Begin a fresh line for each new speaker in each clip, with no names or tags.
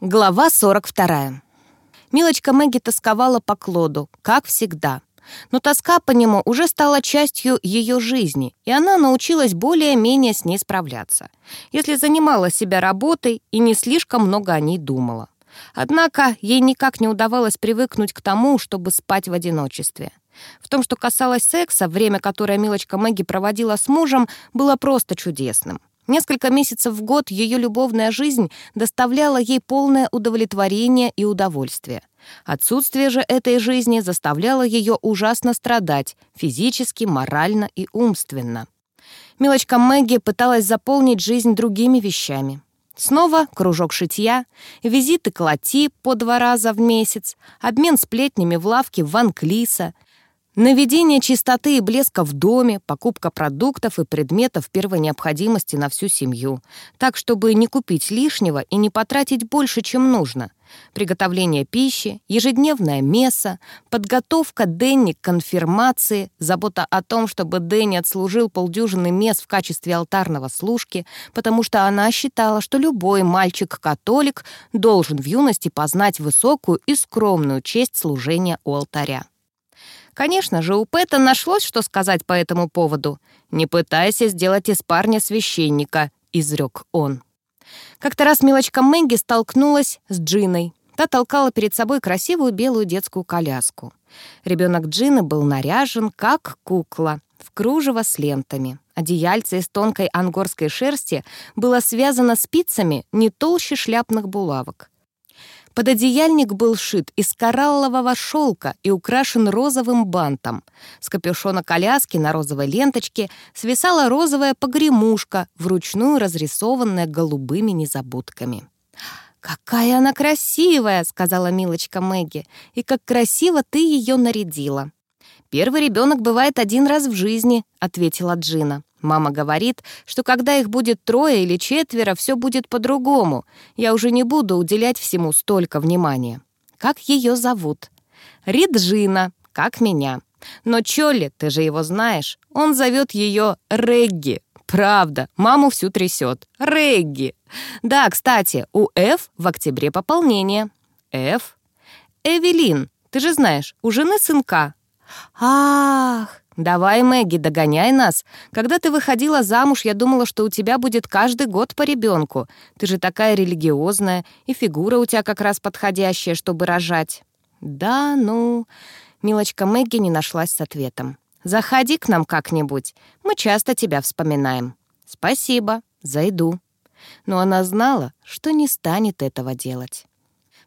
Глава 42. Милочка Мэгги тосковала по Клоду, как всегда. Но тоска по нему уже стала частью ее жизни, и она научилась более-менее с ней справляться, если занимала себя работой и не слишком много о ней думала. Однако ей никак не удавалось привыкнуть к тому, чтобы спать в одиночестве. В том, что касалось секса, время, которое Милочка Мэгги проводила с мужем, было просто чудесным. Несколько месяцев в год ее любовная жизнь доставляла ей полное удовлетворение и удовольствие. Отсутствие же этой жизни заставляло ее ужасно страдать физически, морально и умственно. Милочка Мэгги пыталась заполнить жизнь другими вещами. Снова кружок шитья, визиты к Лати по два раза в месяц, обмен сплетнями в лавке Ван Клиса, Наведение чистоты и блеска в доме, покупка продуктов и предметов первой необходимости на всю семью, так, чтобы не купить лишнего и не потратить больше, чем нужно. Приготовление пищи, ежедневная месса, подготовка Дэнни к конфирмации, забота о том, чтобы Дэнни отслужил полдюжины мес в качестве алтарного служки, потому что она считала, что любой мальчик-католик должен в юности познать высокую и скромную честь служения у алтаря. Конечно же, у Пэта нашлось, что сказать по этому поводу. «Не пытайся сделать из парня священника», — изрек он. Как-то раз милочка Мэгги столкнулась с Джиной. Та толкала перед собой красивую белую детскую коляску. Ребенок Джины был наряжен, как кукла, в кружево с лентами. Одеяльце из тонкой ангорской шерсти было связано спицами не толще шляпных булавок. Пододеяльник был шит из кораллового шелка и украшен розовым бантом. С капюшона коляски на розовой ленточке свисала розовая погремушка, вручную разрисованная голубыми незабудками. «Какая она красивая!» — сказала милочка Мэгги. «И как красиво ты ее нарядила!» «Первый ребенок бывает один раз в жизни», — ответила Джина. Мама говорит, что когда их будет трое или четверо, все будет по-другому. Я уже не буду уделять всему столько внимания. Как ее зовут? Риджина, как меня. Но Чолли, ты же его знаешь, он зовет ее Регги. Правда, маму всю трясет. Регги. Да, кстати, у Ф в октябре пополнение. Ф? Эвелин, ты же знаешь, у жены сынка. Ах, «Давай, Мэгги, догоняй нас. Когда ты выходила замуж, я думала, что у тебя будет каждый год по ребенку. Ты же такая религиозная, и фигура у тебя как раз подходящая, чтобы рожать». «Да, ну...» Милочка Мэгги не нашлась с ответом. «Заходи к нам как-нибудь. Мы часто тебя вспоминаем». «Спасибо, зайду». Но она знала, что не станет этого делать.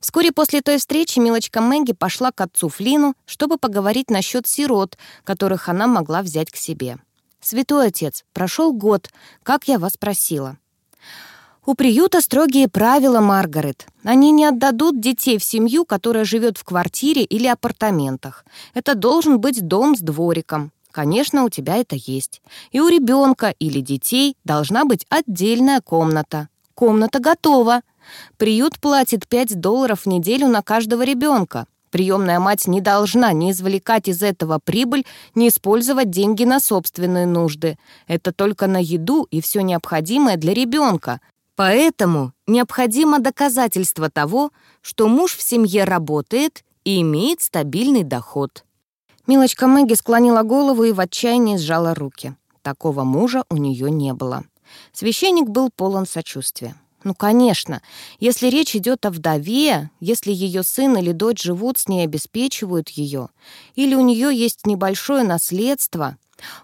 Вскоре после той встречи милочка Мэгги пошла к отцу Флину, чтобы поговорить насчет сирот, которых она могла взять к себе. «Святой отец, прошел год, как я вас просила». «У приюта строгие правила, Маргарет. Они не отдадут детей в семью, которая живет в квартире или апартаментах. Это должен быть дом с двориком. Конечно, у тебя это есть. И у ребенка или детей должна быть отдельная комната. Комната готова. Приют платит 5 долларов в неделю на каждого ребенка. Приемная мать не должна ни извлекать из этого прибыль, ни использовать деньги на собственные нужды. Это только на еду и все необходимое для ребенка. Поэтому необходимо доказательство того, что муж в семье работает и имеет стабильный доход. Милочка Мэгги склонила голову и в отчаянии сжала руки. Такого мужа у нее не было. Священник был полон сочувствия. Ну, конечно, если речь идет о вдове, если ее сын или дочь живут с ней, обеспечивают ее, или у нее есть небольшое наследство.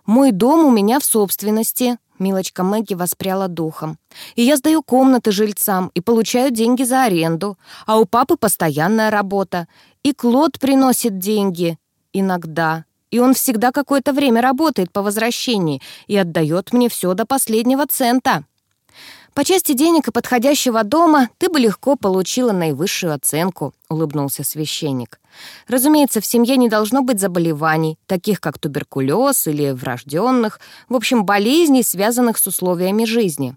Мой дом у меня в собственности, Милочка Мэгги воспряла духом. «И я сдаю комнаты жильцам и получаю деньги за аренду, а у папы постоянная работа. И Клод приносит деньги. Иногда. И он всегда какое-то время работает по возвращении и отдает мне все до последнего цента». «По части денег и подходящего дома ты бы легко получила наивысшую оценку», — улыбнулся священник. «Разумеется, в семье не должно быть заболеваний, таких как туберкулез или врожденных, в общем, болезней, связанных с условиями жизни».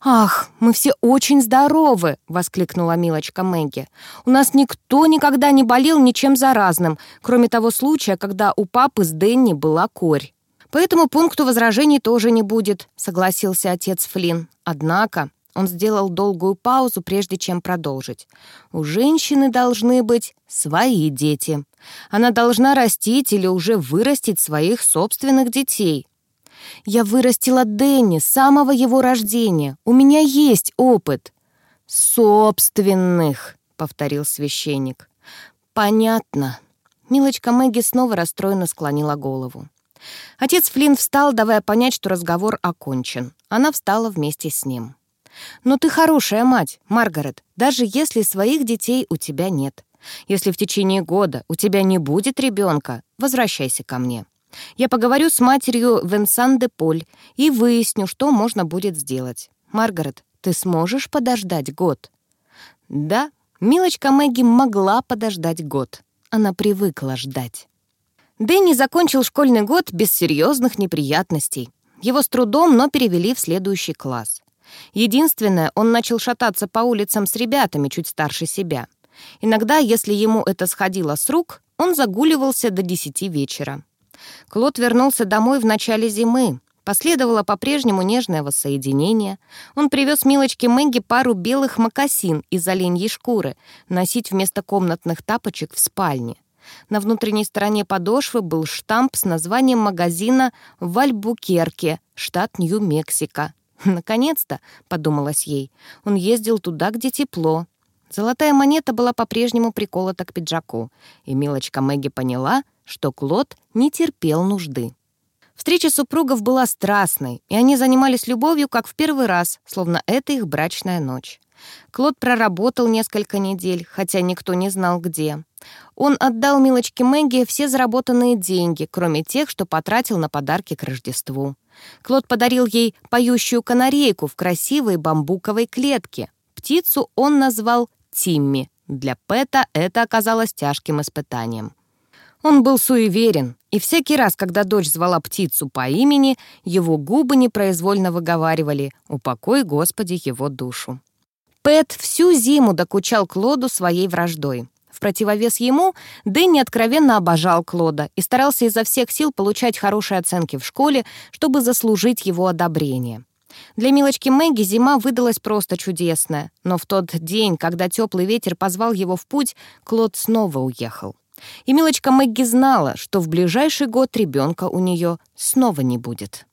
«Ах, мы все очень здоровы!» — воскликнула милочка Мэгги. «У нас никто никогда не болел ничем заразным, кроме того случая, когда у папы с Дэнни была корь». «По этому пункту возражений тоже не будет», — согласился отец Флинн. «Однако Он сделал долгую паузу, прежде чем продолжить. «У женщины должны быть свои дети. Она должна растить или уже вырастить своих собственных детей. Я вырастила Дэнни с самого его рождения. У меня есть опыт». «Собственных», — повторил священник. «Понятно». Милочка Мэгги снова расстроенно склонила голову. Отец Флинн встал, давая понять, что разговор окончен. Она встала вместе с ним. «Но ты хорошая мать, Маргарет, даже если своих детей у тебя нет. Если в течение года у тебя не будет ребенка, возвращайся ко мне. Я поговорю с матерью Венсан де Поль и выясню, что можно будет сделать. Маргарет, ты сможешь подождать год?» Да, милочка Мэгги могла подождать год. Она привыкла ждать. Дэнни закончил школьный год без серьезных неприятностей. Его с трудом, но перевели в следующий класс. Единственное, он начал шататься по улицам с ребятами чуть старше себя. Иногда, если ему это сходило с рук, он загуливался до десяти вечера. Клод вернулся домой в начале зимы. Последовало по-прежнему нежное воссоединение. Он привез милочке Мэгги пару белых мокасин из оленьей шкуры носить вместо комнатных тапочек в спальне. На внутренней стороне подошвы был штамп с названием магазина в Альбукерке, штат Нью-Мексико. «Наконец-то», — подумалось ей, — «он ездил туда, где тепло». Золотая монета была по-прежнему приколота к пиджаку, и милочка Мэгги поняла, что Клод не терпел нужды. Встреча супругов была страстной, и они занимались любовью как в первый раз, словно это их брачная ночь. Клод проработал несколько недель, хотя никто не знал, где. Он отдал милочке Мэгги все заработанные деньги, кроме тех, что потратил на подарки к Рождеству. Клод подарил ей поющую канарейку в красивой бамбуковой клетке. Птицу он назвал Тимми. Для Пэта это оказалось тяжким испытанием. Он был суеверен, и всякий раз, когда дочь звала птицу по имени, его губы непроизвольно выговаривали «Упокой, Господи, его душу». Пэт всю зиму докучал Клоду своей враждой. В противовес ему Дэнни откровенно обожал Клода и старался изо всех сил получать хорошие оценки в школе, чтобы заслужить его одобрение. Для милочки Мэгги зима выдалась просто чудесная, но в тот день, когда теплый ветер позвал его в путь, Клод снова уехал. И милочка Мэгги знала, что в ближайший год ребенка у нее снова не будет.